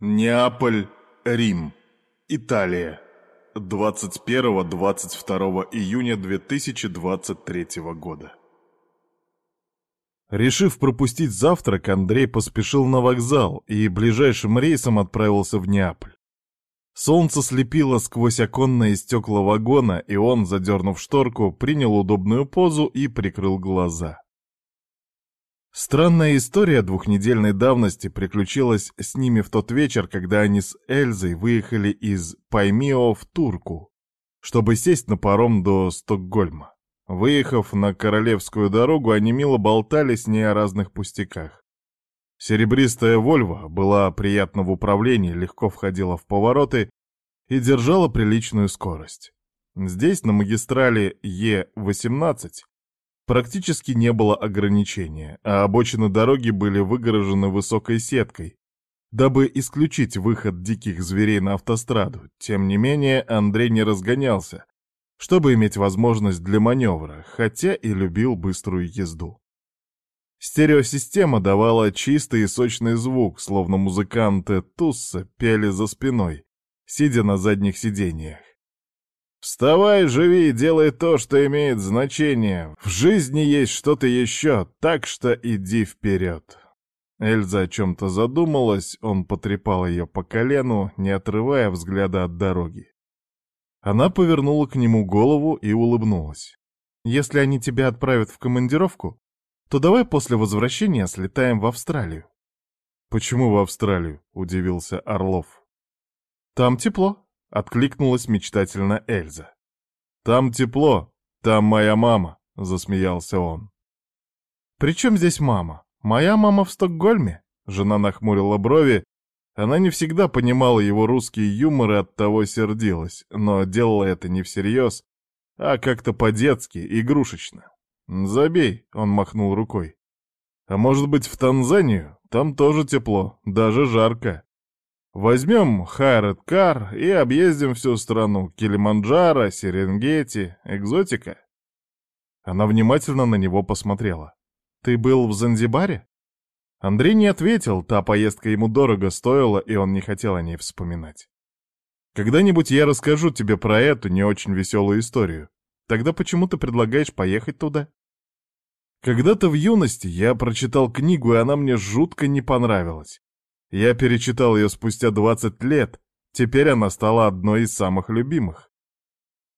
Неаполь, Рим, Италия. 21-22 июня 2023 года. Решив пропустить завтрак, Андрей поспешил на вокзал и ближайшим рейсом отправился в Неаполь. Солнце слепило сквозь оконные стекла вагона, и он, задернув шторку, принял удобную позу и прикрыл глаза. Странная история двухнедельной давности приключилась с ними в тот вечер, когда они с Эльзой выехали из Паймио в Турку, чтобы сесть на паром до Стокгольма. Выехав на Королевскую дорогу, они мило болтали с ней о разных пустяках. Серебристая «Вольво» была приятна в управлении, легко входила в повороты и держала приличную скорость. Здесь, на магистрали Е-18, Практически не было ограничения, а обочины дороги были выгорожены высокой сеткой, дабы исключить выход диких зверей на автостраду. Тем не менее, Андрей не разгонялся, чтобы иметь возможность для маневра, хотя и любил быструю езду. Стереосистема давала чистый и сочный звук, словно музыканты Тусса пели за спиной, сидя на задних сиденьях. Вставай, живи и делай то, что имеет значение. В жизни есть что-то еще, так что иди вперед. Эльза о чем-то задумалась, он потрепал ее по колену, не отрывая взгляда от дороги. Она повернула к нему голову и улыбнулась. «Если они тебя отправят в командировку, то давай после возвращения слетаем в Австралию». «Почему в Австралию?» — удивился Орлов. «Там тепло», — откликнулась мечтательно Эльза. «Там тепло, там моя мама», — засмеялся он. «При чем здесь мама? Моя мама в Стокгольме?» Жена нахмурила брови. Она не всегда понимала его русский юмор и оттого сердилась, но делала это не всерьез, а как-то по-детски, игрушечно. «Забей», — он махнул рукой. «А может быть, в Танзанию? Там тоже тепло, даже жарко. Возьмем Хайред Кар и объездим всю страну. Килиманджаро, Серенгети, экзотика. Она внимательно на него посмотрела. «Ты был в Занзибаре?» Андрей не ответил, та поездка ему дорого стоила, и он не хотел о ней вспоминать. «Когда-нибудь я расскажу тебе про эту не очень веселую историю. Тогда почему ты предлагаешь поехать туда?» Когда-то в юности я прочитал книгу, и она мне жутко не понравилась. Я перечитал ее спустя 20 лет, теперь она стала одной из самых любимых.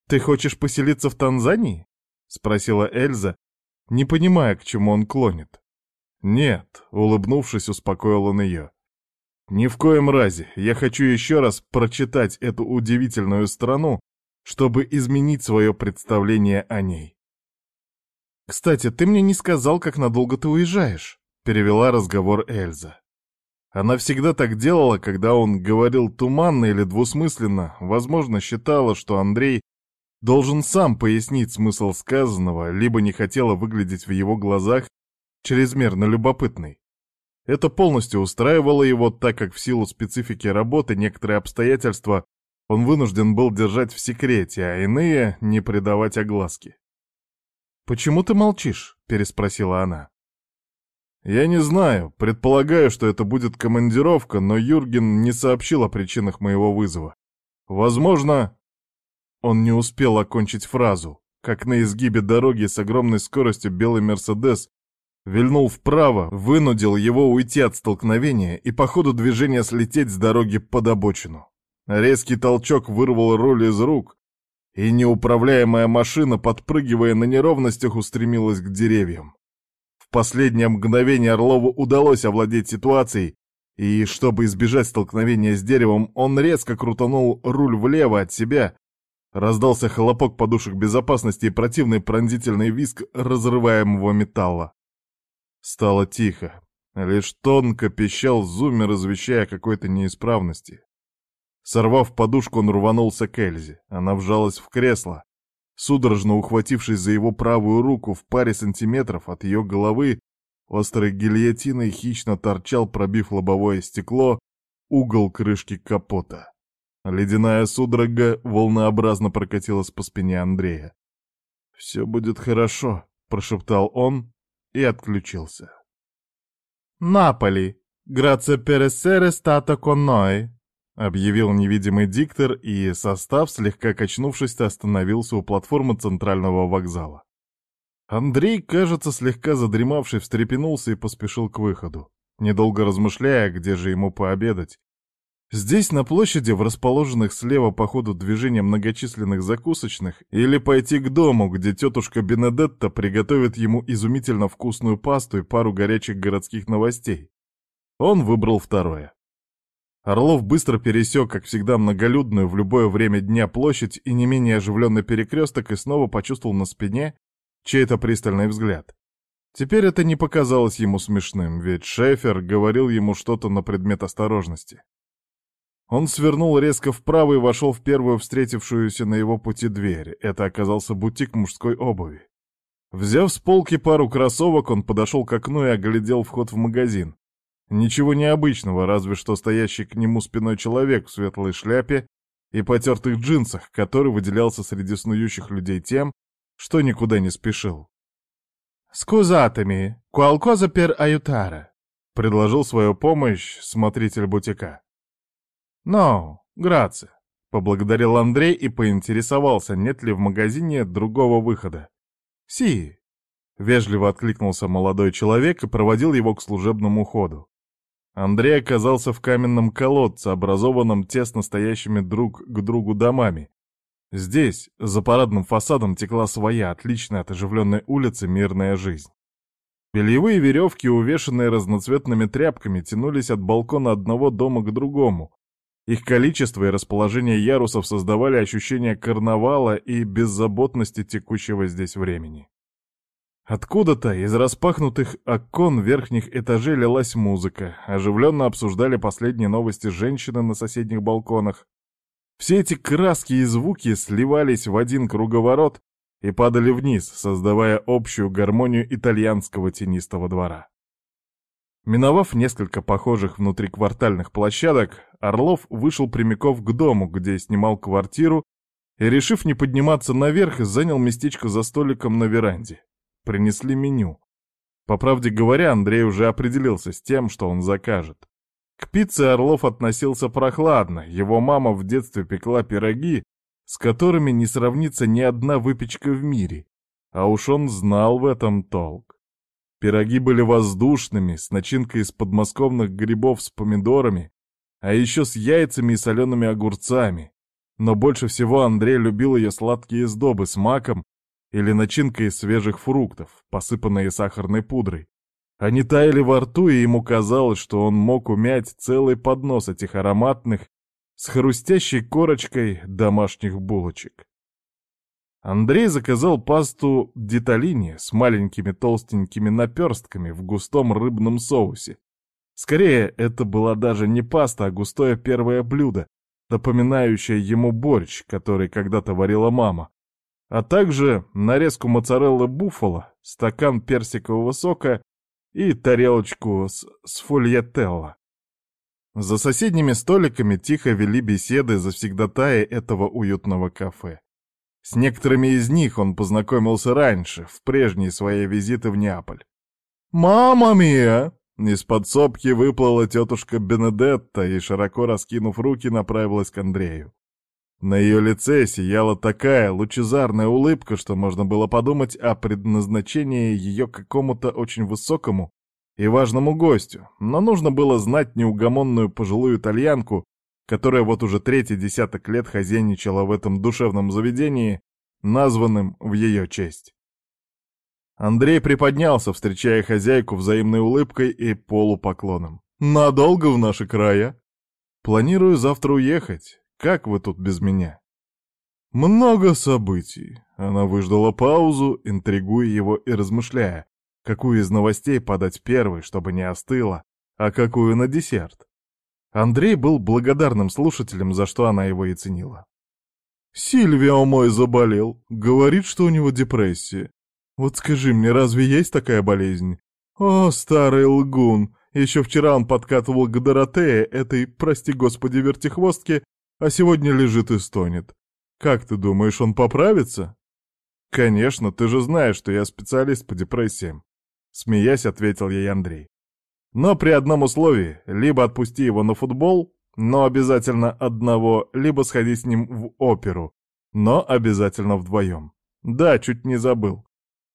«Ты хочешь поселиться в Танзании?» — спросила Эльза, не понимая, к чему он клонит. «Нет», — улыбнувшись, успокоил он ее. «Ни в коем разе. Я хочу еще раз прочитать эту удивительную страну, чтобы изменить свое представление о ней». «Кстати, ты мне не сказал, как надолго ты уезжаешь», — перевела разговор Эльза. Она всегда так делала, когда он говорил туманно или двусмысленно, возможно, считала, что Андрей должен сам пояснить смысл сказанного, либо не хотела выглядеть в его глазах чрезмерно любопытной. Это полностью устраивало его, так как в силу специфики работы некоторые обстоятельства он вынужден был держать в секрете, а иные — не придавать огласке. «Почему ты молчишь?» — переспросила она. «Я не знаю. Предполагаю, что это будет командировка, но Юрген не сообщил о причинах моего вызова. Возможно...» Он не успел окончить фразу, как на изгибе дороги с огромной скоростью белый «Мерседес» вильнул вправо, вынудил его уйти от столкновения и по ходу движения слететь с дороги под обочину. Резкий толчок вырвал руль из рук, и неуправляемая машина, подпрыгивая на неровностях, устремилась к деревьям последнее мгновение Орлову удалось овладеть ситуацией, и, чтобы избежать столкновения с деревом, он резко крутанул руль влево от себя. Раздался хлопок подушек безопасности и противный пронзительный визг разрываемого металла. Стало тихо. Лишь тонко пищал зумер, извещая о какой-то неисправности. Сорвав подушку, он рванулся к Эльзе. Она вжалась в кресло. Судорожно ухватившись за его правую руку в паре сантиметров от ее головы, острой гильотиной хищно торчал, пробив лобовое стекло, угол крышки капота. Ледяная судорога волнообразно прокатилась по спине Андрея. «Все будет хорошо», — прошептал он и отключился. «Наполи!» грация пересере стата конной», — объявил невидимый диктор, и состав, слегка качнувшись, остановился у платформы центрального вокзала. Андрей, кажется, слегка задремавший, встрепенулся и поспешил к выходу, недолго размышляя, где же ему пообедать. Здесь, на площади, в расположенных слева по ходу движения многочисленных закусочных, или пойти к дому, где тетушка Бенедетта приготовит ему изумительно вкусную пасту и пару горячих городских новостей. Он выбрал второе. Орлов быстро пересек, как всегда, многолюдную в любое время дня площадь и не менее оживленный перекресток и снова почувствовал на спине чей-то пристальный взгляд. Теперь это не показалось ему смешным, ведь Шефер говорил ему что-то на предмет осторожности. Он свернул резко вправо и вошел в первую встретившуюся на его пути дверь. Это оказался бутик мужской обуви. Взяв с полки пару кроссовок, он подошел к окну и оглядел вход в магазин. Ничего необычного, разве что стоящий к нему спиной человек в светлой шляпе и потертых джинсах, который выделялся среди снующих людей тем, что никуда не спешил. «Скузатами, куалкоза пер аютара», — предложил свою помощь смотритель бутика. «Но, грация», — поблагодарил Андрей и поинтересовался, нет ли в магазине другого выхода. «Си», — вежливо откликнулся молодой человек и проводил его к служебному ходу. Андрей оказался в каменном колодце, образованном тесно стоящими друг к другу домами, Здесь, за парадным фасадом, текла своя, отличная от оживленной улицы, мирная жизнь. Бельевые веревки, увешанные разноцветными тряпками, тянулись от балкона одного дома к другому. Их количество и расположение ярусов создавали ощущение карнавала и беззаботности текущего здесь времени. Откуда-то из распахнутых окон верхних этажей лилась музыка, оживленно обсуждали последние новости женщины на соседних балконах, все эти краски и звуки сливались в один круговорот и падали вниз, создавая общую гармонию итальянского тенистого двора. Миновав несколько похожих внутриквартальных площадок, Орлов вышел прямиков к дому, где снимал квартиру, и, решив не подниматься наверх, занял местечко за столиком на веранде. Принесли меню. По правде говоря, Андрей уже определился с тем, что он закажет. К пицце Орлов относился прохладно, его мама в детстве пекла пироги, с которыми не сравнится ни одна выпечка в мире, а уж он знал в этом толк. Пироги были воздушными, с начинкой из подмосковных грибов с помидорами, а еще с яйцами и солеными огурцами. Но больше всего Андрей любил ее сладкие сдобы с маком или начинкой из свежих фруктов, посыпанные сахарной пудрой, они таяли во рту, и ему казалось, что он мог умять целый поднос этих ароматных, с хрустящей корочкой домашних булочек. Андрей заказал пасту деталини с маленькими толстенькими наперстками в густом рыбном соусе. Скорее, это была даже не паста, а густое первое блюдо, напоминающее ему борщ, который когда-то варила мама, а также нарезку моцареллы буффало, стакан персикового сока и тарелочку с, фольетелло. За соседними столиками тихо вели беседы завсегдатаи этого уютного кафе. С некоторыми из них он познакомился раньше, в прежние свои визиты в Неаполь. «Мама мия!» Из подсобки выплыла тетушка Бенедетта и, широко раскинув руки, направилась к Андрею. На ее лице сияла такая лучезарная улыбка, что можно было подумать о предназначении ее какому-то очень высокому и важному гостю, но нужно было знать неугомонную пожилую итальянку, которая вот уже третий десяток лет хозяйничала в этом душевном заведении, названном в ее честь. Андрей приподнялся, встречая хозяйку взаимной улыбкой и полупоклоном. «Надолго в наши края?» «Планирую завтра уехать. Как вы тут без меня?» «Много событий». Она выждала паузу, интригуя его и размышляя, какую из новостей подать первой, чтобы не остыло, а какую на десерт. Андрей был благодарным слушателем, за что она его и ценила. «Сильвио мой заболел. Говорит, что у него депрессия. Вот скажи мне, разве есть такая болезнь? О, старый лгун! Еще вчера он подкатывал к Доротее, этой, прости господи, вертихвостке, а сегодня лежит и стонет. Как ты думаешь, он поправится? Конечно, ты же знаешь, что я специалист по депрессиям. Смеясь, ответил ей Андрей. Но при одном условии — либо отпусти его на футбол, но обязательно одного, либо сходи с ним в оперу, но обязательно вдвоем. Да, чуть не забыл.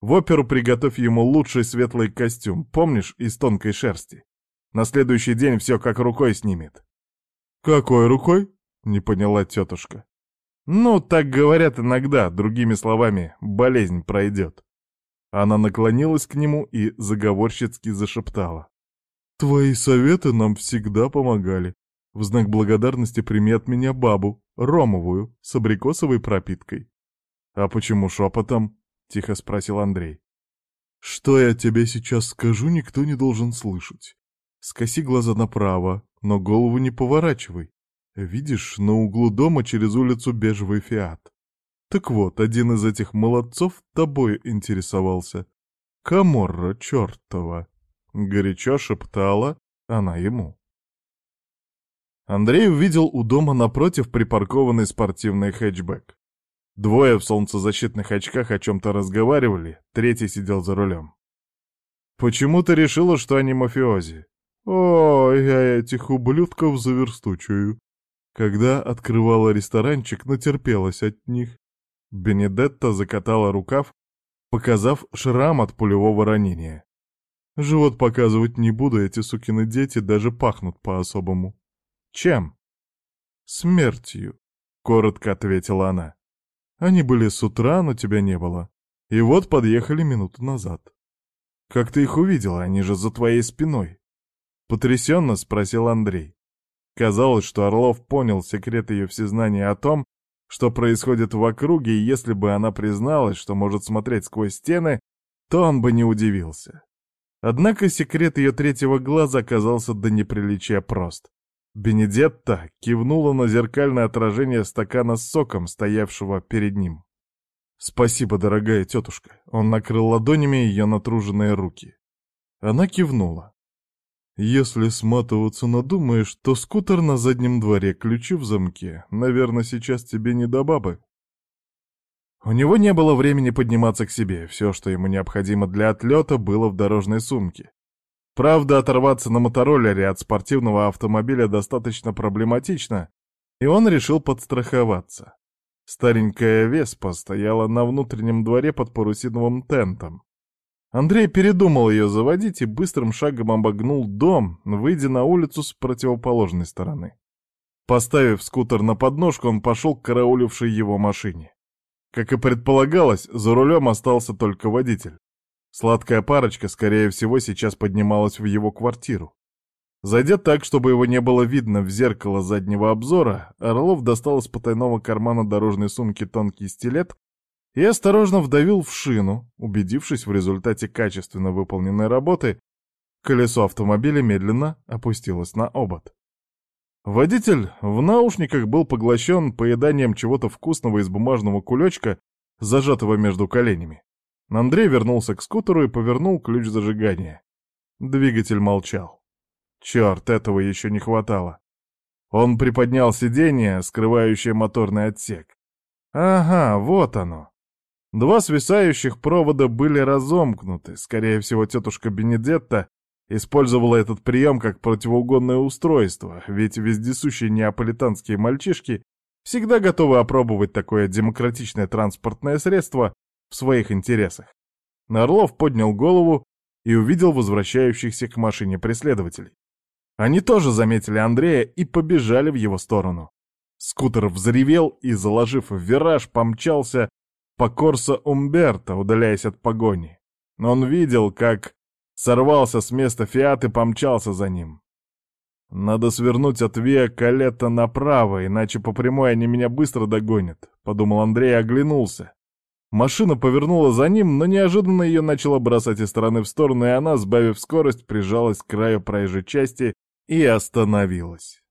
В оперу приготовь ему лучший светлый костюм, помнишь, из тонкой шерсти. На следующий день все как рукой снимет. «Какой рукой?» — не поняла тетушка. «Ну, так говорят иногда, другими словами, болезнь пройдет». Она наклонилась к нему и заговорщицки зашептала. «Твои советы нам всегда помогали. В знак благодарности прими от меня бабу, ромовую, с абрикосовой пропиткой». «А почему шепотом?» — тихо спросил Андрей. «Что я тебе сейчас скажу, никто не должен слышать. Скоси глаза направо, но голову не поворачивай. Видишь, на углу дома через улицу бежевый фиат. Так вот, один из этих молодцов тобой интересовался. Каморра чертова. Горячо шептала она ему. Андрей увидел у дома напротив припаркованный спортивный хэтчбэк. Двое в солнцезащитных очках о чем-то разговаривали, третий сидел за рулем. «Почему ты решила, что они мафиози?» «О, я этих ублюдков заверстучаю». Когда открывала ресторанчик, натерпелась от них. Бенедетта закатала рукав, показав шрам от пулевого ранения. Живот показывать не буду, эти сукины дети даже пахнут по-особому. Чем? Смертью, коротко ответила она. Они были с утра, но тебя не было. И вот подъехали минуту назад. Как ты их увидела? Они же за твоей спиной. Потрясенно спросил Андрей. Казалось, что Орлов понял секрет ее всезнания о том, что происходит в округе, и если бы она призналась, что может смотреть сквозь стены, то он бы не удивился. Однако секрет ее третьего глаза оказался до неприличия прост. Бенедетта кивнула на зеркальное отражение стакана с соком, стоявшего перед ним. «Спасибо, дорогая тетушка». Он накрыл ладонями ее натруженные руки. Она кивнула. «Если сматываться надумаешь, то скутер на заднем дворе, ключи в замке. Наверное, сейчас тебе не до бабы». У него не было времени подниматься к себе, все, что ему необходимо для отлета, было в дорожной сумке. Правда, оторваться на мотороллере от спортивного автомобиля достаточно проблематично, и он решил подстраховаться. Старенькая Веспа стояла на внутреннем дворе под парусиновым тентом. Андрей передумал ее заводить и быстрым шагом обогнул дом, выйдя на улицу с противоположной стороны. Поставив скутер на подножку, он пошел к караулившей его машине. Как и предполагалось, за рулем остался только водитель. Сладкая парочка, скорее всего, сейчас поднималась в его квартиру. Зайдя так, чтобы его не было видно в зеркало заднего обзора, Орлов достал из потайного кармана дорожной сумки тонкий стилет и осторожно вдавил в шину, убедившись в результате качественно выполненной работы, колесо автомобиля медленно опустилось на обод. Водитель в наушниках был поглощен поеданием чего-то вкусного из бумажного кулечка, зажатого между коленями. Андрей вернулся к скутеру и повернул ключ зажигания. Двигатель молчал. Черт, этого еще не хватало. Он приподнял сиденье, скрывающее моторный отсек. Ага, вот оно. Два свисающих провода были разомкнуты. Скорее всего, тетушка Бенедетта Использовала этот прием как противоугонное устройство, ведь вездесущие неаполитанские мальчишки всегда готовы опробовать такое демократичное транспортное средство в своих интересах. Орлов поднял голову и увидел возвращающихся к машине преследователей. Они тоже заметили Андрея и побежали в его сторону. Скутер взревел и, заложив вираж, помчался по Корсо Умберто, удаляясь от погони. Но он видел, как Сорвался с места Фиат и помчался за ним. «Надо свернуть от Виа Калетта направо, иначе по прямой они меня быстро догонят», — подумал Андрей и оглянулся. Машина повернула за ним, но неожиданно ее начала бросать из стороны в сторону, и она, сбавив скорость, прижалась к краю проезжей части и остановилась.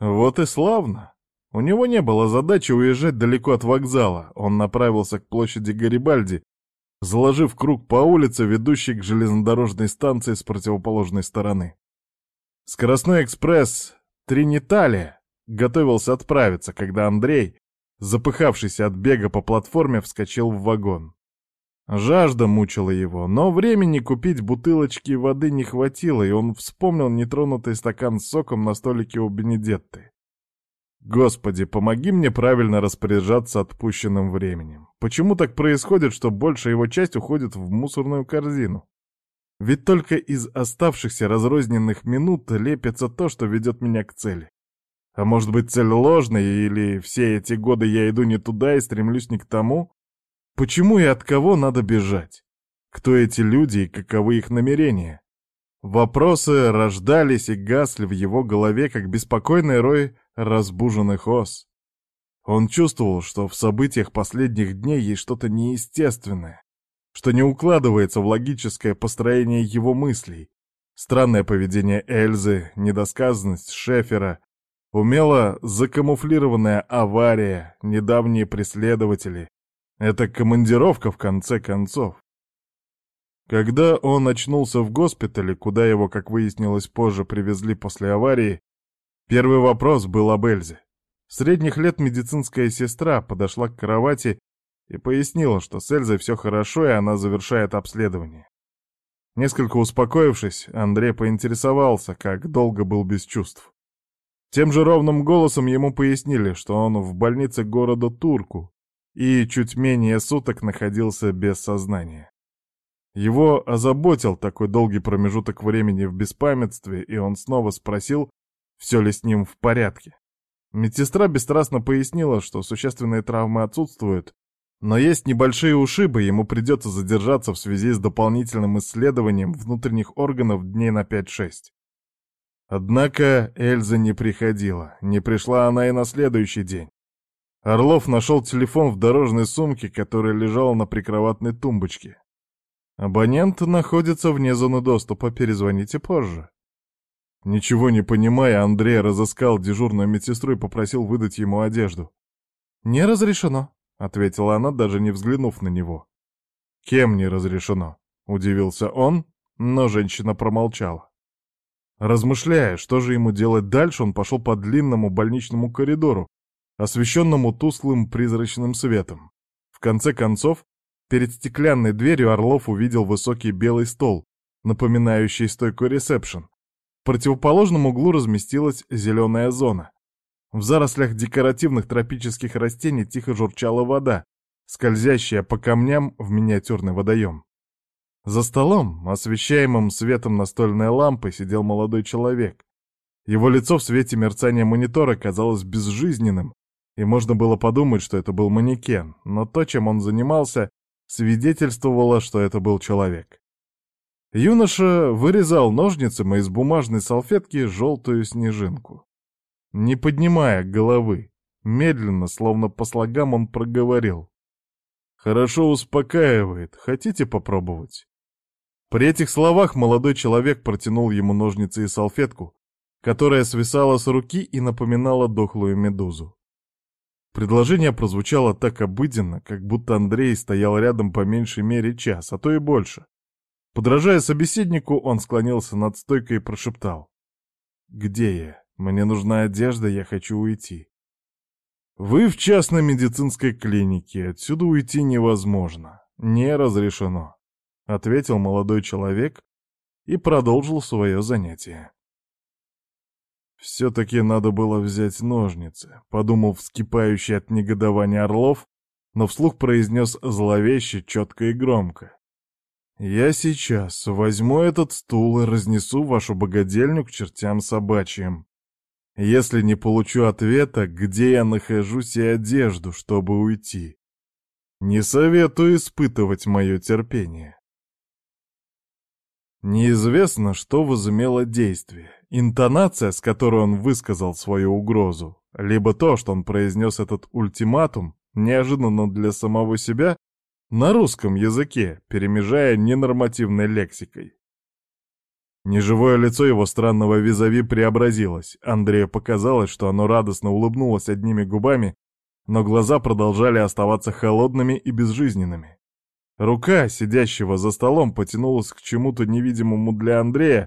Вот и славно. У него не было задачи уезжать далеко от вокзала. Он направился к площади Гарибальди, заложив круг по улице, ведущей к железнодорожной станции с противоположной стороны. Скоростной экспресс «Триниталия» готовился отправиться, когда Андрей, запыхавшийся от бега по платформе, вскочил в вагон. Жажда мучила его, но времени купить бутылочки воды не хватило, и он вспомнил нетронутый стакан с соком на столике у Бенедетты. Господи, помоги мне правильно распоряжаться отпущенным временем. Почему так происходит, что большая его часть уходит в мусорную корзину? Ведь только из оставшихся разрозненных минут лепится то, что ведет меня к цели. А может быть, цель ложная, или все эти годы я иду не туда и стремлюсь не к тому? Почему и от кого надо бежать? Кто эти люди и каковы их намерения? Вопросы рождались и гасли в его голове, как беспокойный рой разбуженных ос. Он чувствовал, что в событиях последних дней есть что-то неестественное, что не укладывается в логическое построение его мыслей. Странное поведение Эльзы, недосказанность Шефера, умело закамуфлированная авария, недавние преследователи. Это командировка, в конце концов. Когда он очнулся в госпитале, куда его, как выяснилось позже, привезли после аварии, первый вопрос был об Эльзе. Средних лет медицинская сестра подошла к кровати и пояснила, что с Эльзой все хорошо, и она завершает обследование. Несколько успокоившись, Андрей поинтересовался, как долго был без чувств. Тем же ровным голосом ему пояснили, что он в больнице города Турку и чуть менее суток находился без сознания. Его озаботил такой долгий промежуток времени в беспамятстве, и он снова спросил, все ли с ним в порядке. Медсестра бесстрастно пояснила, что существенные травмы отсутствуют, но есть небольшие ушибы, ему придется задержаться в связи с дополнительным исследованием внутренних органов дней на 5-6. Однако Эльза не приходила, не пришла она и на следующий день. Орлов нашел телефон в дорожной сумке, которая лежала на прикроватной тумбочке. Абонент находится вне зоны доступа, перезвоните позже. Ничего не понимая, Андрей разыскал дежурную медсестру и попросил выдать ему одежду. «Не разрешено», — ответила она, даже не взглянув на него. «Кем не разрешено?» — удивился он, но женщина промолчала. Размышляя, что же ему делать дальше, он пошел по длинному больничному коридору, освещенному тусклым призрачным светом. В конце концов, перед стеклянной дверью Орлов увидел высокий белый стол, напоминающий стойку ресепшн. В противоположном углу разместилась зеленая зона. В зарослях декоративных тропических растений тихо журчала вода, скользящая по камням в миниатюрный водоем. За столом, освещаемым светом настольной лампы, сидел молодой человек. Его лицо в свете мерцания монитора казалось безжизненным, и можно было подумать, что это был манекен, но то, чем он занимался, свидетельствовало, что это был человек. Юноша вырезал ножницами из бумажной салфетки желтую снежинку. Не поднимая головы, медленно, словно по слогам, он проговорил. «Хорошо успокаивает. Хотите попробовать?» При этих словах молодой человек протянул ему ножницы и салфетку, которая свисала с руки и напоминала дохлую медузу. Предложение прозвучало так обыденно, как будто Андрей стоял рядом по меньшей мере час, а то и больше. Подражая собеседнику, он склонился над стойкой и прошептал. «Где я? Мне нужна одежда, я хочу уйти». «Вы в частной медицинской клинике, отсюда уйти невозможно, не разрешено. — ответил молодой человек и продолжил свое занятие. «Все-таки надо было взять ножницы», — подумал вскипающий от негодования Орлов, но вслух произнес зловеще, четко и громко. «Я сейчас возьму этот стул и разнесу вашу богадельню к чертям собачьим. Если не получу ответа, где я нахожусь и одежду, чтобы уйти. Не советую испытывать мое терпение». Неизвестно, что возымело действие. Интонация, с которой он высказал свою угрозу, либо то, что он произнес этот ультиматум, неожиданно для самого себя, на русском языке, перемежая ненормативной лексикой. Неживое лицо его странного визави преобразилось. Андрею показалось, что оно радостно улыбнулось одними губами, но глаза продолжали оставаться холодными и безжизненными. Рука, сидящего за столом, потянулась к чему-то невидимому для Андрея.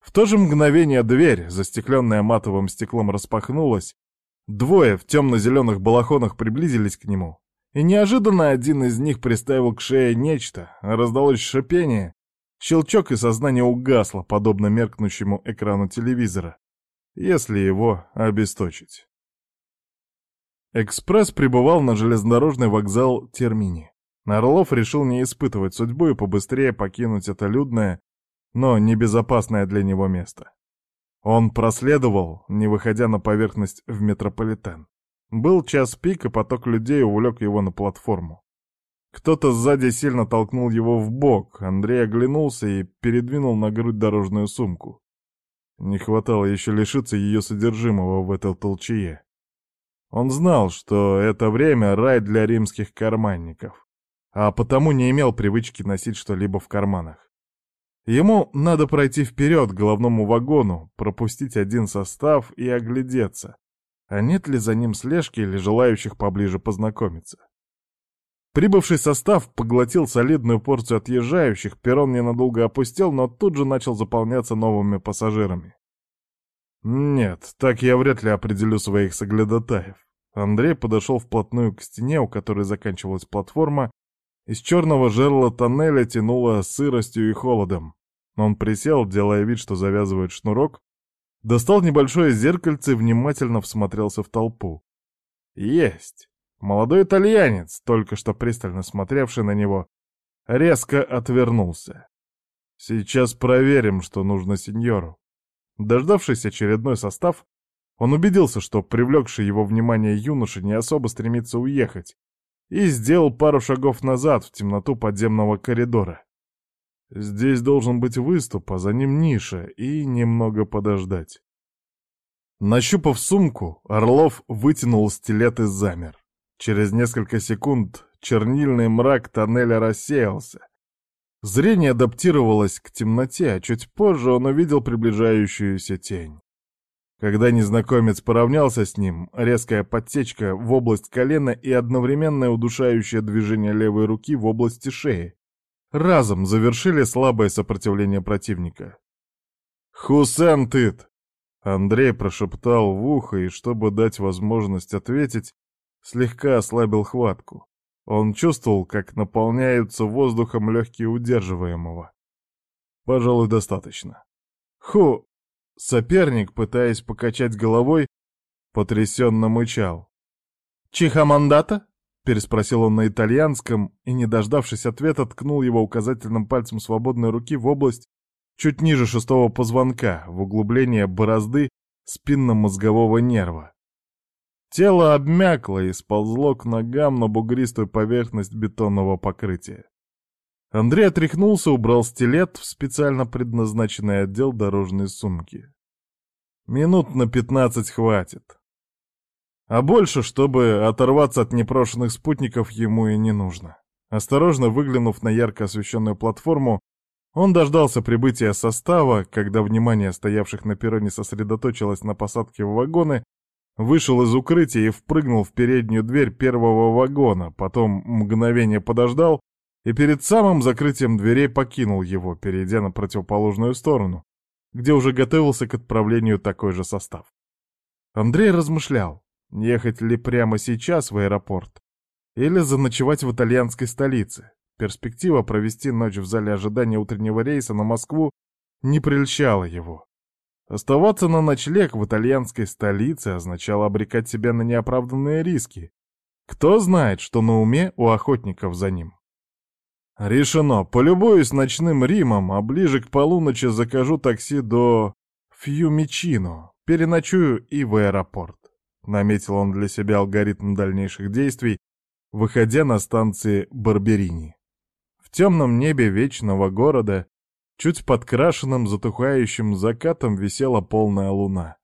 В то же мгновение дверь, застекленная матовым стеклом, распахнулась. Двое в темно-зеленых балахонах приблизились к нему, И неожиданно один из них приставил к шее нечто, раздалось шипение, щелчок и сознание угасло, подобно меркнущему экрану телевизора, если его обесточить. Экспресс прибывал на железнодорожный вокзал Термини. Орлов решил не испытывать судьбу и побыстрее покинуть это людное, но небезопасное для него место. Он проследовал, не выходя на поверхность в метрополитен. Был час пик, и поток людей увлек его на платформу. Кто-то сзади сильно толкнул его в бок. Андрей оглянулся и передвинул на грудь дорожную сумку. Не хватало еще лишиться ее содержимого в этой толчее. Он знал, что это время — рай для римских карманников, а потому не имел привычки носить что-либо в карманах. Ему надо пройти вперед к головному вагону, пропустить один состав и оглядеться, а нет ли за ним слежки или желающих поближе познакомиться. Прибывший состав поглотил солидную порцию отъезжающих, перрон ненадолго опустел, но тут же начал заполняться новыми пассажирами. Нет, так я вряд ли определю своих соглядатаев. Андрей подошел вплотную к стене, у которой заканчивалась платформа, из черного жерла тоннеля тянуло сыростью и холодом. Он присел, делая вид, что завязывает шнурок, достал небольшое зеркальце и внимательно всмотрелся в толпу. Есть! Молодой итальянец, только что пристально смотревший на него, резко отвернулся. Сейчас проверим, что нужно сеньору. Дождавшись очередной состав, он убедился, что привлекший его внимание юноша не особо стремится уехать, и сделал пару шагов назад в темноту подземного коридора. Здесь должен быть выступ, а за ним ниша, и немного подождать. Нащупав сумку, Орлов вытянул стилет и замер. Через несколько секунд чернильный мрак тоннеля рассеялся. Зрение адаптировалось к темноте, а чуть позже он увидел приближающуюся тень. Когда незнакомец поравнялся с ним, резкая подсечка в область колена и одновременное удушающее движение левой руки в области шеи разом завершили слабое сопротивление противника. «Хусен Тыт!» Андрей прошептал в ухо и, чтобы дать возможность ответить, слегка ослабил хватку. Он чувствовал, как наполняются воздухом легкие удерживаемого. Пожалуй, достаточно. Ху, Соперник, пытаясь покачать головой, потрясенно мычал. «Чихамандата?» — переспросил он на итальянском и, не дождавшись ответа, ткнул его указательным пальцем свободной руки в область чуть ниже шестого позвонка, в углубление борозды спинно-мозгового нерва. Тело обмякло и сползло к ногам на бугристую поверхность бетонного покрытия. Андрей отряхнулся, убрал стилет в специально предназначенный отдел дорожной сумки. Минут на пятнадцать хватит. А больше, чтобы оторваться от непрошенных спутников, ему и не нужно. Осторожно выглянув на ярко освещенную платформу, он дождался прибытия состава, когда внимание стоявших на перроне сосредоточилось на посадке в вагоны, вышел из укрытия и впрыгнул в переднюю дверь первого вагона, потом мгновение подождал и перед самым закрытием дверей покинул его, перейдя на противоположную сторону, где уже готовился к отправлению такой же состав. Андрей размышлял, ехать ли прямо сейчас в аэропорт или заночевать в итальянской столице. Перспектива провести ночь в зале ожидания утреннего рейса на Москву не прельщала его. Оставаться на ночлег в итальянской столице означало обрекать себя на неоправданные риски. Кто знает, что на уме у охотников за ним. Решено. Полюбуюсь ночным Римом, а ближе к полуночи закажу такси до Фьюмичино. Переночую и в аэропорт. Наметил он для себя алгоритм дальнейших действий, выходя на станции Барберини. В темном небе вечного города, чуть подкрашенным затухающим закатом, висела полная луна.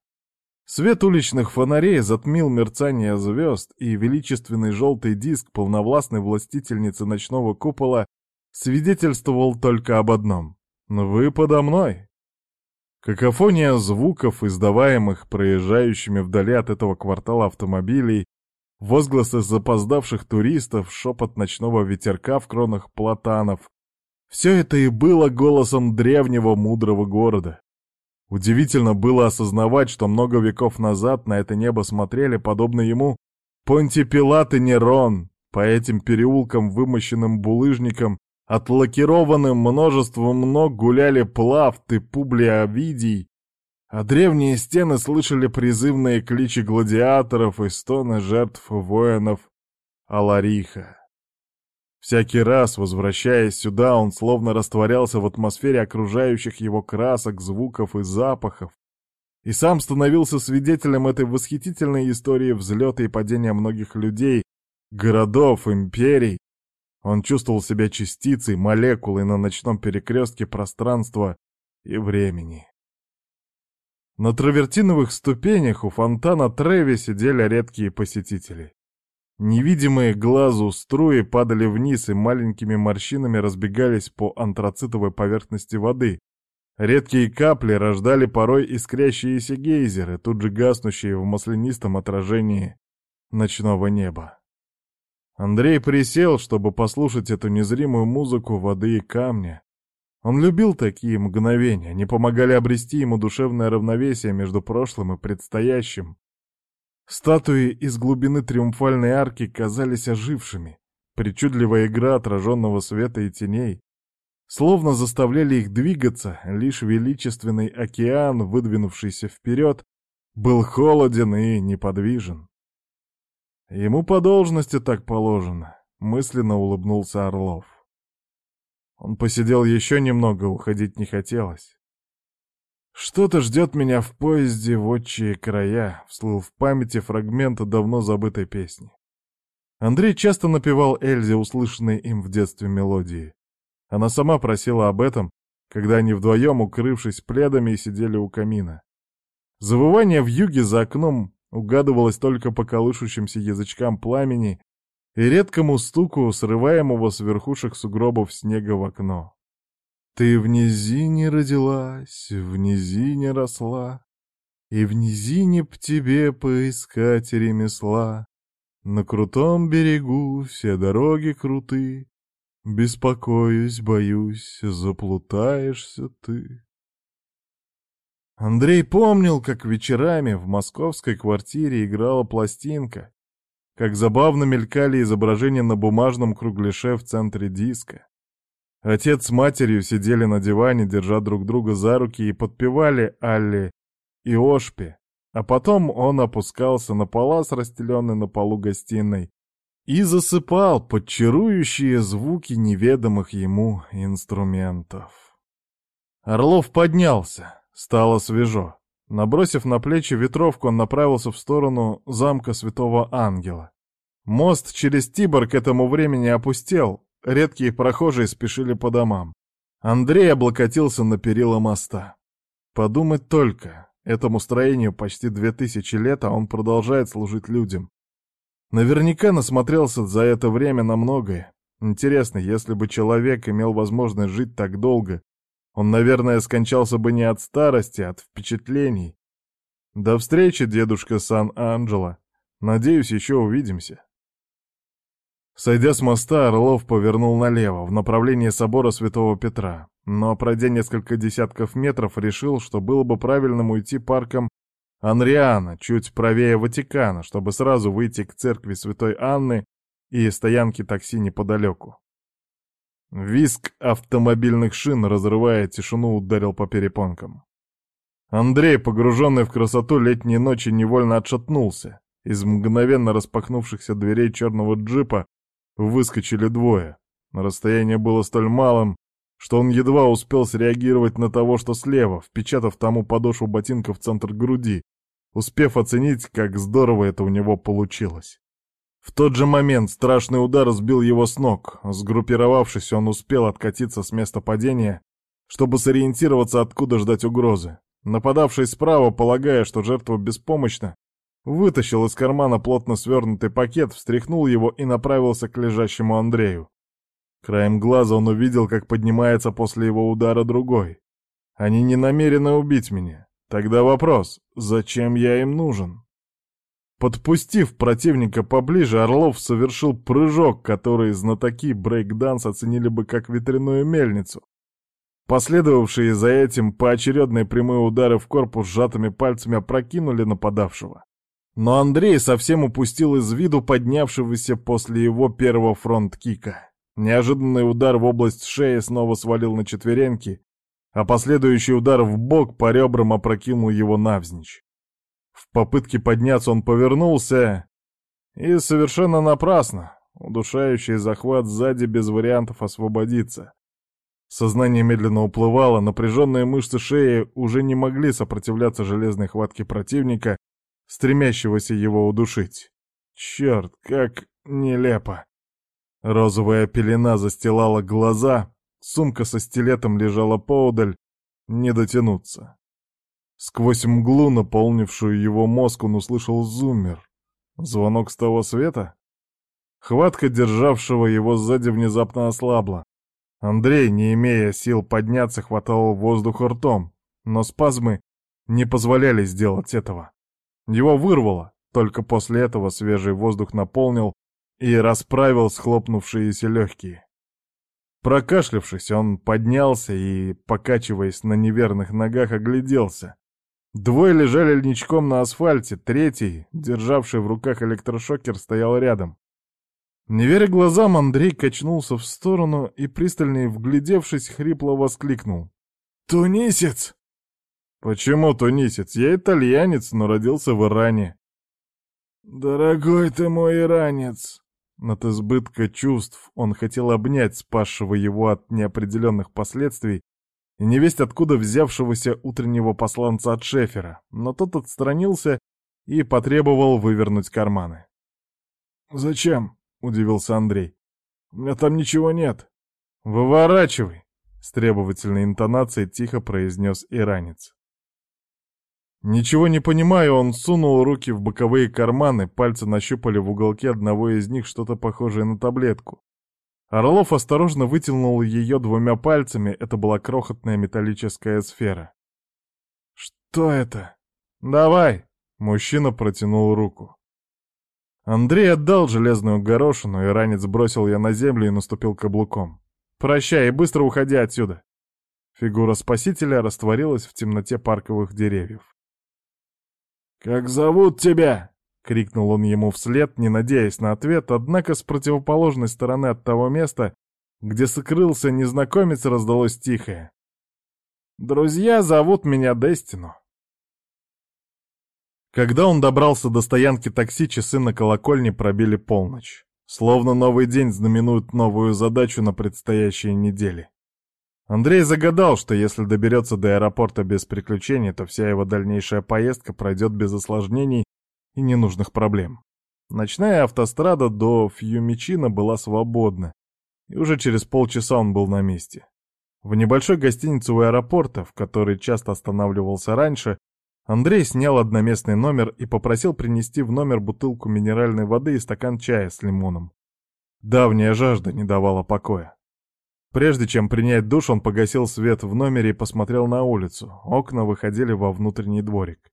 Свет уличных фонарей затмил мерцание звезд, и величественный желтый диск полновластной властительницы ночного купола свидетельствовал только об одном — «Вы подо мной». Какофония звуков, издаваемых проезжающими вдали от этого квартала автомобилей, возгласы запоздавших туристов, шепот ночного ветерка в кронах платанов — все это и было голосом древнего мудрого города. Удивительно было осознавать, что много веков назад на это небо смотрели, подобно ему, Понти Пилат и Нерон, По этим переулкам, вымощенным булыжником, отлакированным множеством ног гуляли Плавт и Публий Овидий, а древние стены слышали призывные кличи гладиаторов и стоны жертв воинов Алариха. Всякий раз, возвращаясь сюда, он словно растворялся в атмосфере окружающих его красок, звуков и запахов, и сам становился свидетелем этой восхитительной истории взлета и падения многих людей, городов, империй. Он чувствовал себя частицей, молекулой на ночном перекрестке пространства и времени. На травертиновых ступенях у фонтана Треви сидели редкие посетители. Невидимые глазу струи падали вниз и маленькими морщинами разбегались по антрацитовой поверхности воды. Редкие капли рождали порой искрящиеся гейзеры, тут же гаснущие в маслянистом отражении ночного неба. Андрей присел, чтобы послушать эту незримую музыку воды и камня, он любил такие мгновения, они помогали обрести ему душевное равновесие между прошлым и предстоящим. Статуи из глубины триумфальной арки казались ожившими. Причудливая игра отраженного света и теней словно заставляли их двигаться, лишь величественный океан, выдвинувшийся вперед, был холоден и неподвижен. Ему по должности так положено, мысленно улыбнулся Орлов. Он посидел еще немного, уходить не хотелось. «Что-то ждет меня в поезде в отчие края», — вслыл в памяти фрагмента давно забытой песни. Андрей часто напевал Эльзе услышанные им в детстве мелодии. Она сама просила об этом, когда они вдвоем, укрывшись пледами, сидели у камина. Завывание в юге за окном угадывалось только по колышущимся язычкам пламени и редкому стуку срываемого с верхушек сугробов снега в окно. Ты в низине родилась, в низине росла, И в низине б тебе поискать ремесла. На крутом берегу все дороги круты, Беспокоюсь, боюсь, заплутаешься ты. Андрей помнил, как вечерами в московской квартире играла пластинка, как забавно мелькали изображения на бумажном кругляше в центре диска. Отец с матерью сидели на диване, держа друг друга за руки и подпевали Алле и Ошпе, а потом он опускался на палас, расстеленный на полу гостиной, и засыпал под чарующие звуки неведомых ему инструментов. Орлов поднялся, стало свежо. Набросив на плечи ветровку, он направился в сторону замка Святого Ангела. Мост через Тибор к этому времени опустел, редкие прохожие спешили по домам. Андрей облокотился на перила моста. Подумать только, этому строению почти две тысячи лет, а он продолжает служить людям. Наверняка насмотрелся за это время на многое. Интересно, если бы человек имел возможность жить так долго, он, наверное, скончался бы не от старости, а от впечатлений. До встречи, дедушка Сан-Анджело. Надеюсь, еще увидимся. Сойдя с моста, Орлов повернул налево, в направлении собора Святого Петра, но, пройдя несколько десятков метров, решил, что было бы правильным уйти парком Анриана, чуть правее Ватикана, чтобы сразу выйти к церкви Святой Анны и стоянке такси неподалеку. Виск автомобильных шин, разрывая тишину, ударил по перепонкам. Андрей, погруженный в красоту летней ночи, невольно отшатнулся. Из мгновенно распахнувшихся дверей черного джипа выскочили двое. Расстояние было столь малым, что он едва успел среагировать на того, что слева, впечатав тому подошву ботинка в центр груди, успев оценить, как здорово это у него получилось. В тот же момент страшный удар сбил его с ног. Сгруппировавшись, он успел откатиться с места падения, чтобы сориентироваться, откуда ждать угрозы. Нападавший справа, полагая, что жертва беспомощна, вытащил из кармана плотно свернутый пакет, встряхнул его и направился к лежащему Андрею. Краем глаза он увидел, как поднимается после его удара другой. Они не намерены убить меня. Тогда вопрос, зачем я им нужен? Подпустив противника поближе, Орлов совершил прыжок, который знатоки брейк-данса оценили бы как ветряную мельницу. Последовавшие за этим поочередные прямые удары в корпус сжатыми пальцами опрокинули нападавшего. Но Андрей совсем упустил из виду поднявшегося после его первого фронт-кика. Неожиданный удар в область шеи снова свалил на четвереньки, а последующий удар в бок по ребрам опрокинул его навзничь. В попытке подняться он повернулся, и совершенно напрасно. Удушающий захват сзади без вариантов освободиться. Сознание медленно уплывало, напряженные мышцы шеи уже не могли сопротивляться железной хватке противника, стремящегося его удушить. Черт, как нелепо. Розовая пелена застилала глаза, сумка со стилетом лежала поодаль, не дотянуться. Сквозь мглу, наполнившую его мозг, он услышал зуммер. Звонок с того света? Хватка державшего его сзади внезапно ослабла. Андрей, не имея сил подняться, хватал воздух ртом, но спазмы не позволяли сделать этого. Его вырвало, только после этого свежий воздух наполнил и расправил схлопнувшиеся легкие. Прокашлявшись, он поднялся и, покачиваясь на неверных ногах, огляделся. Двое лежали ничком на асфальте, третий, державший в руках электрошокер, стоял рядом. Не веря глазам, Андрей качнулся в сторону и, пристально вглядевшись, хрипло воскликнул. «Тунисец!» «Почему тунисец? Я итальянец, но родился в Иране». «Дорогой ты мой иранец!» От избытка чувств он хотел обнять спасшего его от неопределенных последствий и невесть откуда взявшегося утреннего посланца от Шефера, но тот отстранился и потребовал вывернуть карманы. «Зачем?» — удивился Андрей. «У меня там ничего нет». «Выворачивай!» — с требовательной интонацией тихо произнес иранец. Ничего не понимая, он сунул руки в боковые карманы, пальцы нащупали в уголке одного из них что-то похожее на таблетку. Орлов осторожно вытянул ее двумя пальцами, это была крохотная металлическая сфера. «Что это?» «Давай!» — мужчина протянул руку. Андрей отдал железную горошину, и ранец бросил ее на землю и наступил каблуком. «Прощай и быстро уходи отсюда!» Фигура спасителя растворилась в темноте парковых деревьев. «Как зовут тебя?» — крикнул он ему вслед, не надеясь на ответ, однако с противоположной стороны от того места, где сокрылся незнакомец, раздалось тихое. «Друзья зовут меня Дестину». Когда он добрался до стоянки такси, часы на колокольне пробили полночь. Словно новый день знаменует новую задачу на предстоящей неделе. Андрей загадал, что если доберется до аэропорта без приключений, то вся его дальнейшая поездка пройдет без осложнений и ненужных проблем. Ночная автострада до Фьюмичина была свободна, и уже через полчаса он был на месте. В небольшой гостинице у аэропорта, в которой часто останавливался раньше, Андрей снял одноместный номер и попросил принести в номер бутылку минеральной воды и стакан чая с лимоном. Давняя жажда не давала покоя. Прежде чем принять душ, он погасил свет в номере и посмотрел на улицу. Окна выходили во внутренний дворик.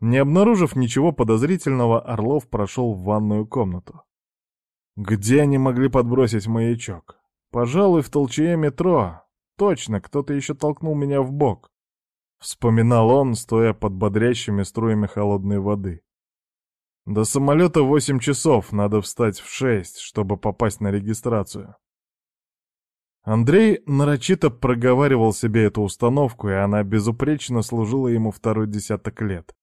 Не обнаружив ничего подозрительного, Орлов прошел в ванную комнату. Где они могли подбросить маячок? Пожалуй, в толчее метро. Точно, кто-то еще толкнул меня в бок. Вспоминал он, стоя под бодрящими струями холодной воды. До самолета восемь часов, надо встать в шесть, чтобы попасть на регистрацию. Андрей нарочито проговаривал себе эту установку, и она безупречно служила ему второй десяток лет.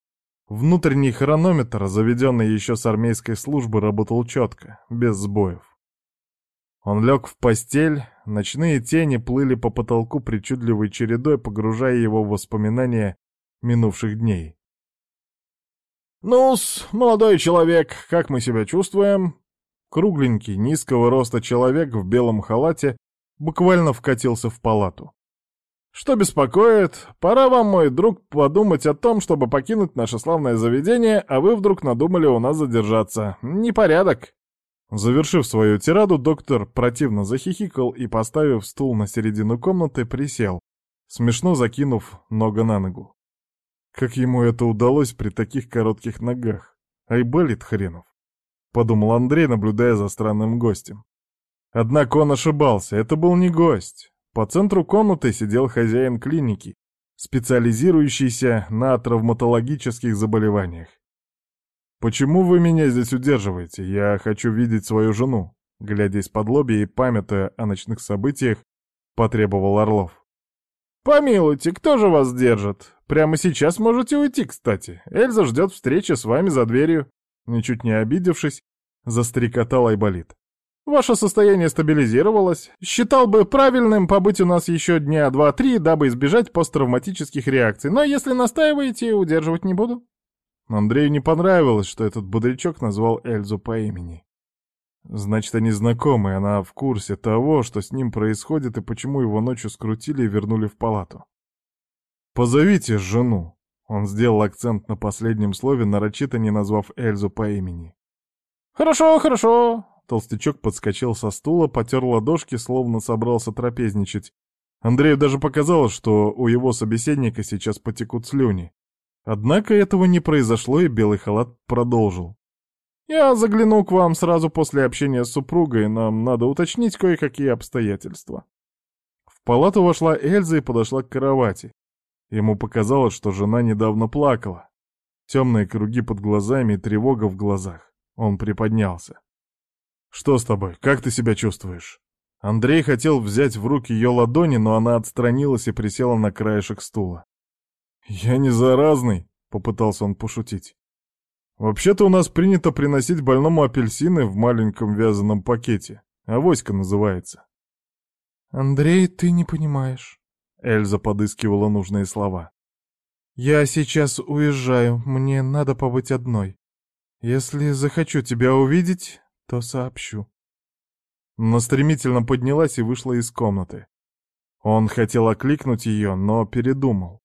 Внутренний хронометр, заведенный еще с армейской службы, работал четко, без сбоев. Он лег в постель, ночные тени плыли по потолку причудливой чередой, погружая его в воспоминания минувших дней. «Ну-с, молодой человек, как мы себя чувствуем?» Кругленький, низкого роста человек в белом халате буквально вкатился в палату. Что беспокоит? Пора вам, мой друг, подумать о том, чтобы покинуть наше славное заведение, а вы вдруг надумали у нас задержаться. Непорядок. Завершив свою тираду, доктор противно захихикал и, поставив стул на середину комнаты, присел, смешно закинув ногу на ногу. Как ему это удалось при таких коротких ногах? Айболит хренов. Подумал Андрей, наблюдая за странным гостем. Однако он ошибался, это был не гость. По центру комнаты сидел хозяин клиники, специализирующийся на травматологических заболеваниях. «Почему вы меня здесь удерживаете? Я хочу видеть свою жену», — глядя из-под лобья и памятуя о ночных событиях, потребовал Орлов. «Помилуйте, кто же вас держит? Прямо сейчас можете уйти, кстати. Эльза ждет встречи с вами за дверью». Ничуть не обидевшись, застрекотал Айболит. «Ваше состояние стабилизировалось. Считал бы правильным побыть у нас еще дня два-три, дабы избежать посттравматических реакций, но если настаиваете, удерживать не буду». Андрею не понравилось, что этот бодрячок назвал Эльзу по имени. Значит, они знакомы, она в курсе того, что с ним происходит и почему его ночью скрутили и вернули в палату. «Позовите жену!» Он сделал акцент на последнем слове, нарочито не назвав Эльзу по имени. «Хорошо, хорошо!» Толстячок подскочил со стула, потер ладошки, словно собрался трапезничать. Андрею даже показалось, что у его собеседника сейчас потекут слюни. Однако этого не произошло, и белый халат продолжил. «Я загляну к вам сразу после общения с супругой, нам надо уточнить кое-какие обстоятельства». В палату вошла Эльза и подошла к кровати. Ему показалось, что жена недавно плакала. Темные круги под глазами и тревога в глазах. Он приподнялся. «Что с тобой? Как ты себя чувствуешь?» Андрей хотел взять в руки ее ладони, но она отстранилась и присела на краешек стула. «Я не заразный», — попытался он пошутить. «Вообще-то у нас принято приносить больному апельсины в маленьком вязаном пакете. Авоська называется». «Андрей, ты не понимаешь». Эльза подыскивала нужные слова. «Я сейчас уезжаю, мне надо побыть одной. Если захочу тебя увидеть, то сообщу». Но стремительно поднялась и вышла из комнаты. Он хотел окликнуть ее, но передумал.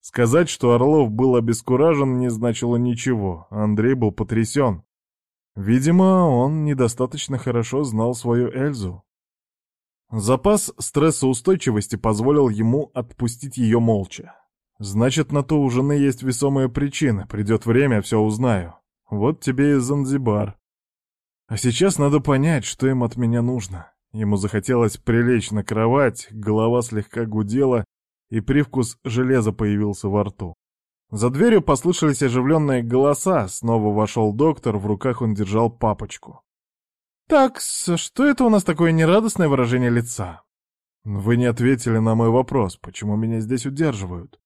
Сказать, что Орлов был обескуражен, не значило ничего. Андрей был потрясен. Видимо, он недостаточно хорошо знал свою Эльзу. Запас стрессоустойчивости позволил ему отпустить ее молча. Значит, на то у жены есть весомые причины. Придет время, все узнаю. Вот тебе и Занзибар. А сейчас надо понять, что им от меня нужно. Ему захотелось прилечь на кровать, голова слегка гудела, и привкус железа появился во рту. За дверью послышались оживленные голоса, снова вошел доктор, в руках он держал папочку. «Так, что это у нас такое нерадостное выражение лица?» «Вы не ответили на мой вопрос, почему меня здесь удерживают?»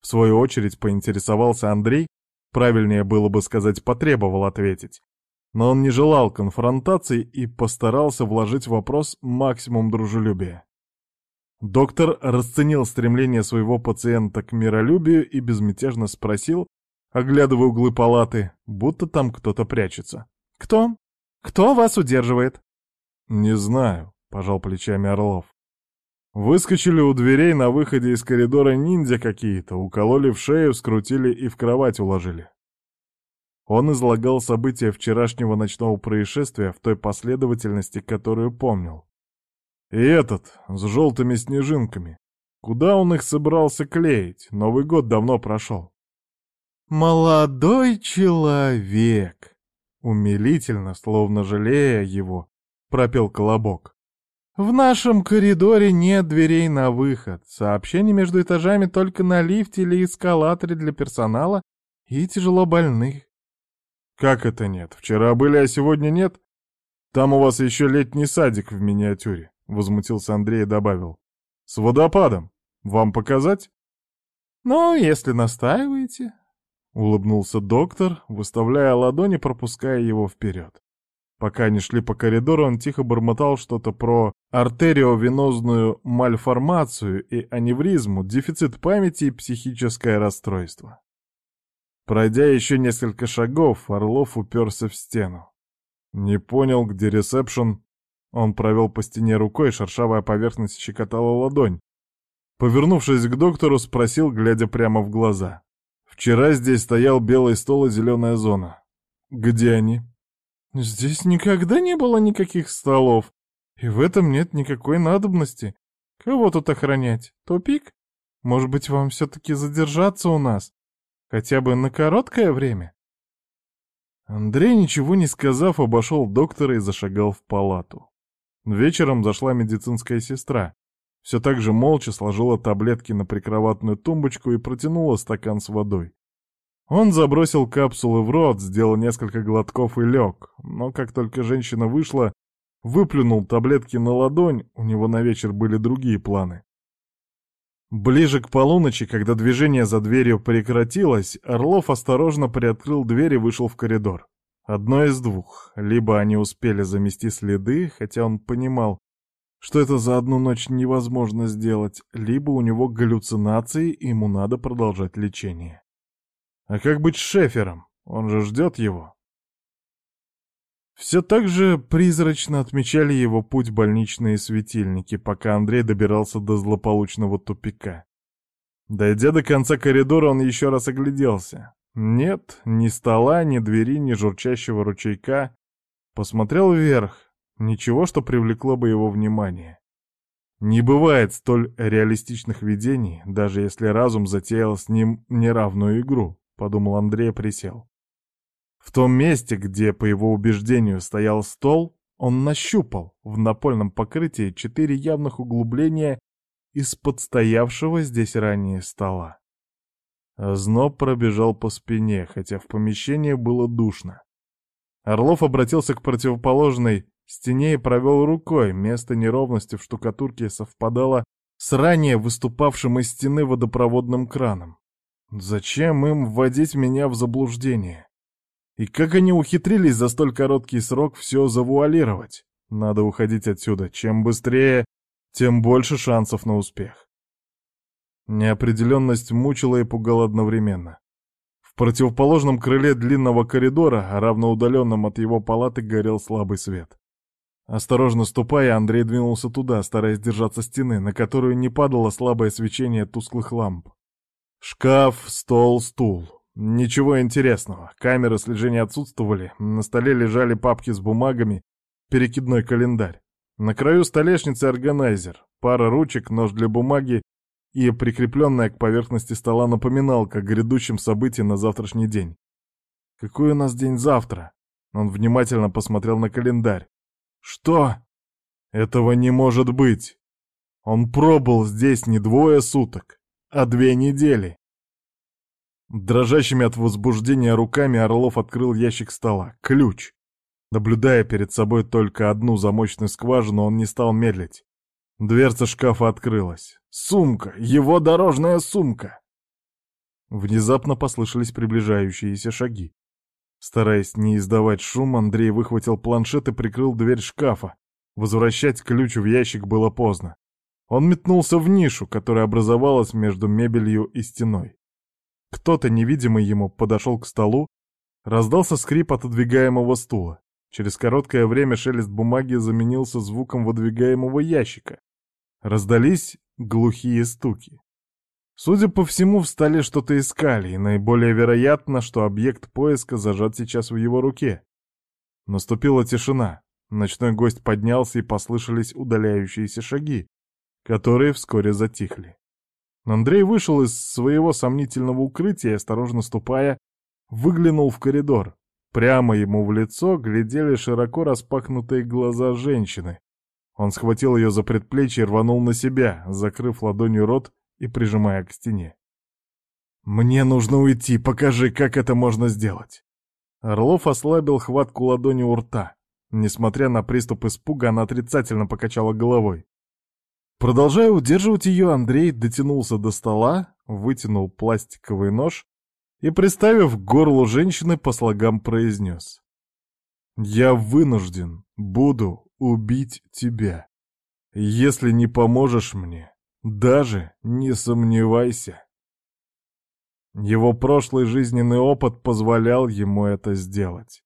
В свою очередь поинтересовался Андрей, правильнее было бы сказать, потребовал ответить. Но он не желал конфронтаций и постарался вложить в вопрос максимум дружелюбия. Доктор расценил стремление своего пациента к миролюбию и безмятежно спросил, оглядывая углы палаты, будто там кто-то прячется. «Кто? Кто вас удерживает?» «Не знаю», — пожал плечами Орлов. Выскочили у дверей на выходе из коридора ниндзя какие-то, укололи в шею, скрутили и в кровать уложили. Он излагал события вчерашнего ночного происшествия в той последовательности, которую помнил. И этот, с желтыми снежинками. Куда он их собрался клеить? Новый год давно прошел. «Молодой человек!» Умилительно, словно жалея его, пропел Колобок. «В нашем коридоре нет дверей на выход. Сообщение между этажами только на лифте или эскалаторе для персонала и тяжело больных». «Как это нет? Вчера были, а сегодня нет? Там у вас еще летний садик в миниатюре. — возмутился Андрей и добавил. «С водопадом. Вам показать?» «Ну, если настаиваете», — улыбнулся доктор, выставляя ладони, пропуская его вперед. Пока они шли по коридору, он тихо бормотал что-то про артериовенозную мальформацию и аневризму, дефицит памяти и психическое расстройство. Пройдя еще несколько шагов, Орлов уперся в стену. Не понял, где ресепшн, он провел по стене рукой, шершавая поверхность щекотала ладонь. Повернувшись к доктору, спросил, глядя прямо в глаза. «Вчера здесь стоял белый стол и зеленая зона. Где они?» «Здесь никогда не было никаких столов, и в этом нет никакой надобности. Кого тут охранять? Тупик? Может быть, вам все-таки задержаться у нас? Хотя бы на короткое время?» Андрей, ничего не сказав, обошел доктора и зашагал в палату. Вечером зашла медицинская сестра. Все так же молча сложила таблетки на прикроватную тумбочку и протянула стакан с водой. Он забросил капсулы в рот, сделал несколько глотков и лег, но как только женщина вышла, выплюнул таблетки на ладонь, у него на вечер были другие планы. Ближе к полуночи, когда движение за дверью прекратилось, Орлов осторожно приоткрыл дверь и вышел в коридор. Одно из двух. Либо они успели замести следы, хотя он понимал, что это за одну ночь невозможно сделать, либо у него галлюцинации, и ему надо продолжать лечение. А как быть с Шефером? Он же ждет его. Все так же призрачно отмечали его путь больничные светильники, пока Андрей добирался до злополучного тупика. Дойдя до конца коридора, он еще раз огляделся. Нет, ни стола, ни двери, ни журчащего ручейка. Посмотрел вверх. Ничего, что привлекло бы его внимание. Не бывает столь реалистичных видений, даже если разум затеял с ним неравную игру, подумал Андрей, присел. В том месте, где, по его убеждению, стоял стол, он нащупал в напольном покрытии четыре явных углубления из-под стоявшего здесь ранее стола. Зноб пробежал по спине, хотя в помещении было душно. Орлов обратился к противоположной стене и провел рукой. Место неровности в штукатурке совпадало с ранее выступавшим из стены водопроводным краном. Зачем им вводить меня в заблуждение? И как они ухитрились за столь короткий срок все завуалировать? Надо уходить отсюда. Чем быстрее, тем больше шансов на успех. Неопределенность мучила и пугала одновременно. В противоположном крыле длинного коридора, а равноудаленном от его палаты, горел слабый свет. Осторожно ступая, Андрей двинулся туда, стараясь держаться стены, на которую не падало слабое свечение тусклых ламп. Шкаф, стол, стул. Ничего интересного. Камеры слежения отсутствовали, на столе лежали папки с бумагами, перекидной календарь. На краю столешницы органайзер, пара ручек, нож для бумаги и прикрепленная к поверхности стола напоминалка о грядущем событии на завтрашний день. Какой у нас день завтра? Он внимательно посмотрел на календарь. Что? Этого не может быть. Он пробыл здесь не двое суток, а две недели. Дрожащими от возбуждения руками Орлов открыл ящик стола. Ключ. Наблюдая перед собой только одну замочную скважину, он не стал медлить. Дверца шкафа открылась. Сумка! Его дорожная сумка! Внезапно послышались приближающиеся шаги. Стараясь не издавать шум, Андрей выхватил планшет и прикрыл дверь шкафа. Возвращать ключ в ящик было поздно. Он метнулся в нишу, которая образовалась между мебелью и стеной. Кто-то, невидимый ему, подошел к столу, раздался скрип отодвигаемого стула. Через короткое время шелест бумаги заменился звуком выдвигаемого ящика. Раздались глухие стуки. Судя по всему, в столе что-то искали, и наиболее вероятно, что объект поиска зажат сейчас в его руке. Наступила тишина. Ночной гость поднялся, и послышались удаляющиеся шаги, которые вскоре затихли. Андрей вышел из своего сомнительного укрытия осторожно ступая, выглянул в коридор. Прямо ему в лицо глядели широко распахнутые глаза женщины. Он схватил ее за предплечье и рванул на себя, закрыв ладонью рот и прижимая к стене. «Мне нужно уйти, покажи, как это можно сделать!» Орлов ослабил хватку ладони у рта. Несмотря на приступ испуга, она отрицательно покачала головой. Продолжая удерживать ее, Андрей дотянулся до стола, вытянул пластиковый нож и, приставив к горлу женщины, по слогам произнес. «Я вынужден, буду убить тебя. Если не поможешь мне, даже не сомневайся». Его прошлый жизненный опыт позволял ему это сделать.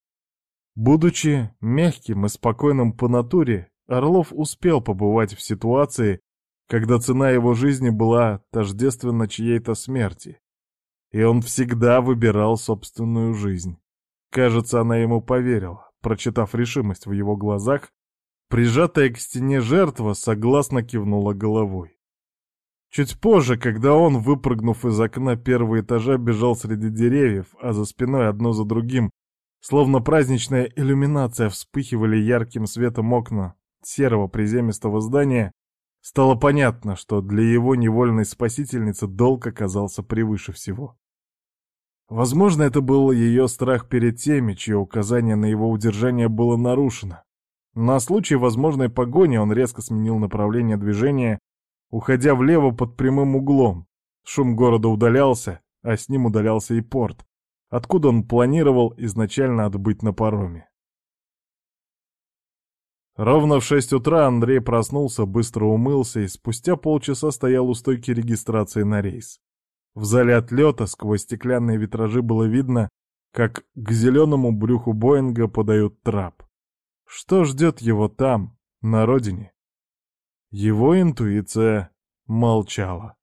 Будучи мягким и спокойным по натуре, Орлов успел побывать в ситуации, когда цена его жизни была тождественна чьей-то смерти. И он всегда выбирал собственную жизнь. Кажется, она ему поверила, прочитав решимость в его глазах, прижатая к стене жертва согласно кивнула головой. Чуть позже, когда он, выпрыгнув из окна первого этажа, бежал среди деревьев, а за спиной одно за другим, словно праздничная иллюминация, вспыхивали ярким светом окна серого приземистого здания, стало понятно, что для его невольной спасительницы долг оказался превыше всего. Возможно, это был ее страх перед теми, чье указание на его удержание было нарушено. На случай возможной погони он резко сменил направление движения, уходя влево под прямым углом. Шум города удалялся, а с ним удалялся и порт, откуда он планировал изначально отбыть на пароме. Ровно в шесть утра Андрей проснулся, быстро умылся и спустя полчаса стоял у стойки регистрации на рейс. В зале отлета сквозь стеклянные витражи было видно, как к зеленому брюху Боинга подают трап. Что ждет его там, на родине? Его интуиция молчала.